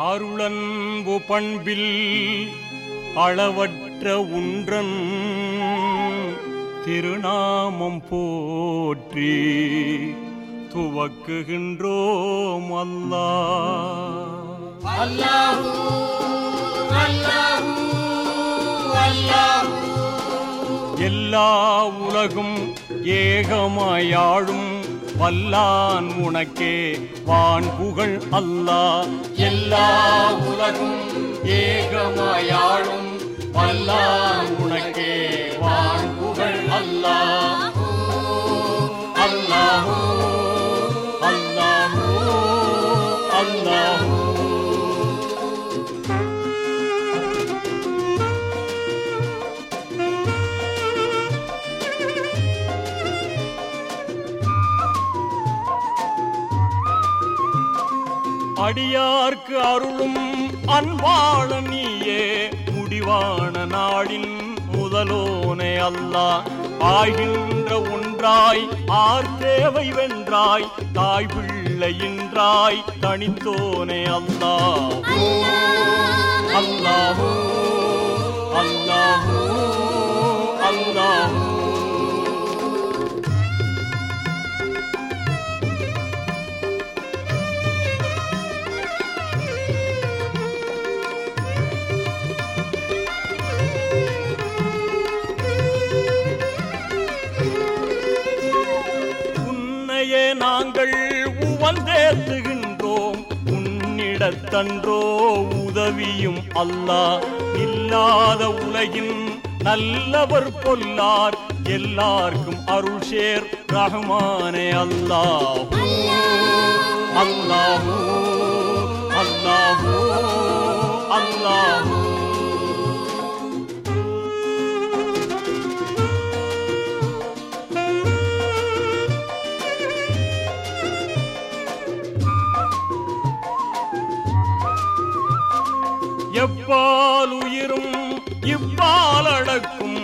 அருளன்பு பண்பில் அளவற்ற உன்றன் திருநாமம் போற்றி துவக்குகின்றோம் அல்லாஹ் எல்லா உலகும் ஏகமாயாழும் வல்லான் உனக்கே வான் புகழ் அல்லா. எல்லா உலகும் ஏகமாயா. அடியார்க்கு அருளும் அன்பாள நீயே முடிவான நாளின் முதலோனே அல்லா. ஆகின்ற ஒன்றாய் ஆர் தேவை வென்றாய் தாய் பிள்ளையின்றாய் தனித்தோனே அல்லா. அல்லாஹு அல்லாஹு அல்லாஹு உன்னிடத்தன்றோ உதவியும் அல்லா. இல்லாத உலகின் நல்லவர் பொல்லார். எல்லாருக்கும் அருள் ஷேர் ரஹ்மானே அல்லாஹ். அல்லாஹூ அல்லாஹூ அல்லாஹூ. எப்பால் உயிரும் இப்பால் அடக்கும்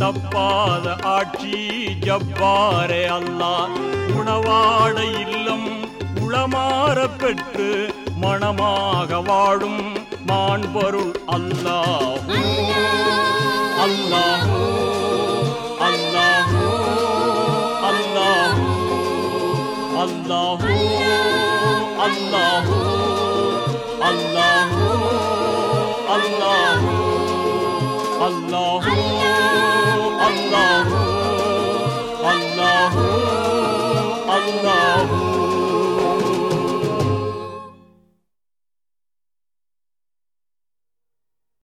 தப்பாத ஆட்சி ஜப்பாரே அல்லா. உணவாட இல்லம் உளமாற பெற்று மணமாக வாழும் மாண்பொருள் அல்லாஹ் அல்லாஹு அல்லாஹு அல்லாஹூ அல்லாஹூ அல்லாஹூ அல்லாஹு Allahu Allahu